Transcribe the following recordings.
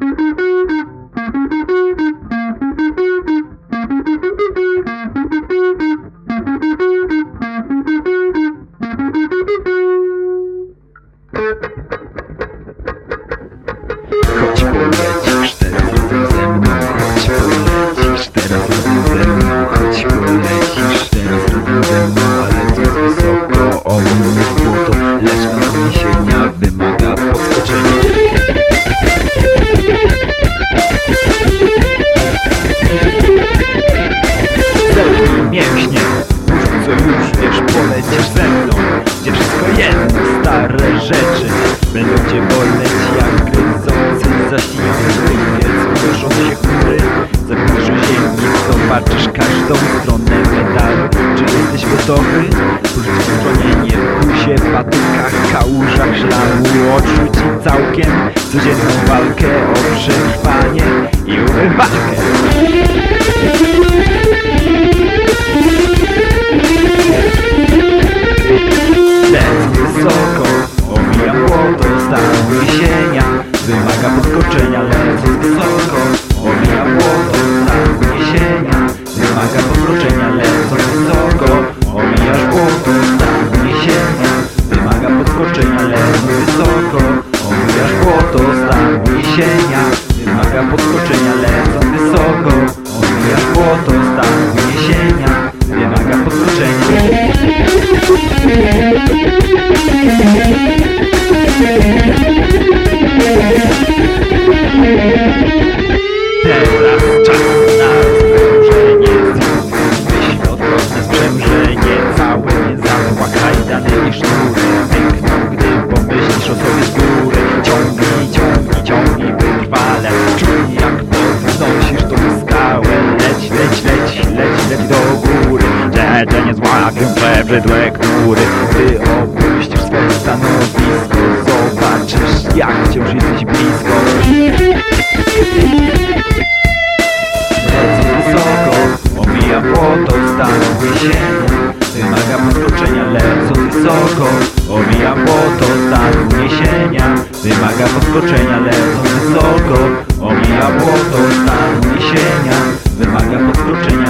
Mm-hmm. Porzuć stronienie w buzie, patykach, kałużach, szlamu Odrzucić całkiem codzienną walkę o przetrwanie i umywalkę uniesienia Wymaga podskoczenia, lecę wysoko. Omijasz błoto, stan uniesienia Wymaga podskoczenia przebrzydłe chmury Gdy opuścisz swoje stanowisko Zobaczysz jak wciąż jesteś blisko. Lecę wysoko, omija błoto, stan uniesienia Wymaga podskoczenia, lecą wysoko. Omija błoto, stan uniesienia Wymaga podskoczenia, lecą wysoko. Omija błoto, stan uniesienia Wymaga podskoczenia,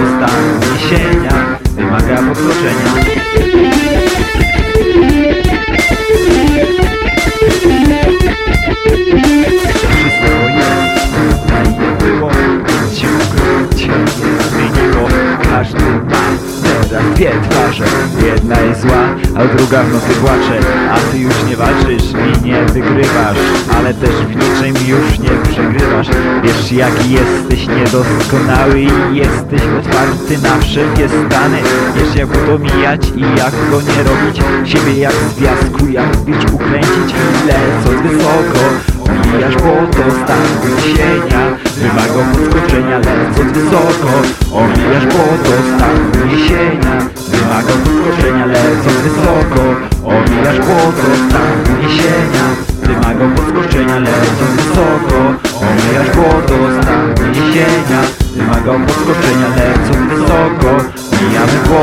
Błoto, stan uniesienia Wymaga podskoczenia Wszystko jest, tutaj nie było Nic się ukryć nie zmieniło. Każdy ma teraz dwie twarze Jedna jest zła, a druga w nocy płacze. A ty już nie walczysz. I nie wygrywasz. Ale też w niczym już nie przegrywasz Wiesz jaki jesteś niedoskonały I jesteś otwarty na wszelkie stany. Wiesz jak go mijać i jak go nie robić. Siebie jak z jak bicz ukręcić. I lecąc wysoko Omijasz błoto, stan uniesienia. Wymaga podskoczenia, lecąc wysoko Omijasz błoto, stan uniesienia. Wymaga podskoczenia, lecąc wysoko Omijasz błoto, stan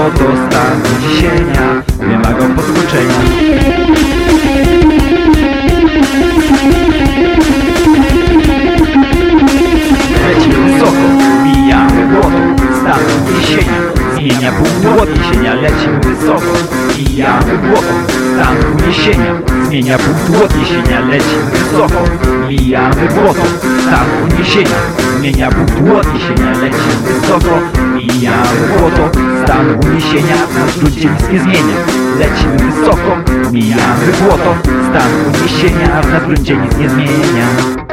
Błoto, stan uniesienia Wymaga podskoczenia Lecimy wysoko, mijamy błoto, stan uniesienia Zmienia pół odniesienia, lecimy wysoko Mijamy błoto, stan uniesienia Zmienia pół odniesienia, lecimy wysoko Mijamy błoto, stan uniesienia Zmienia pół odniesienia, lecimy wysoko Mijamy błoto, stan uniesienia nic nie zmienia. Lecimy wysoko, mijamy błoto. Stan uniesienia, na gruncie nic nie zmienia